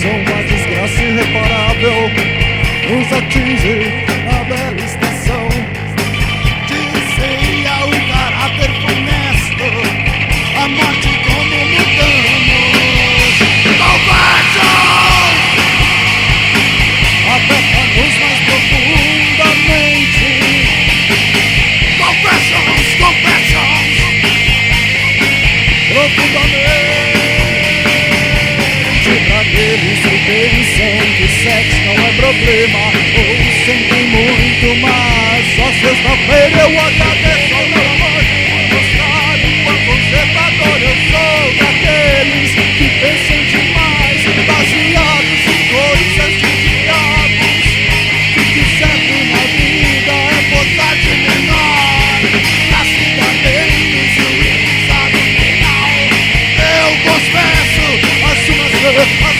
Desgraça, uma desgraça irreparável Nos atinge a bela estação. Dizia o caráter funesto A morte como mudamos Conversam Aperta-nos mais profundamente. Confessions, confessions Profundamente sexo não é problema Ou sentem muito mais. Só sexta-feira eu agradeço ao meu amor Por mostrar o quão conservador eu sou Daqueles que pensam demais Baseados em coisas de diabos Que o certo na vida é posar de menor. Bem no juízo no final Eu confesso, assuma ser,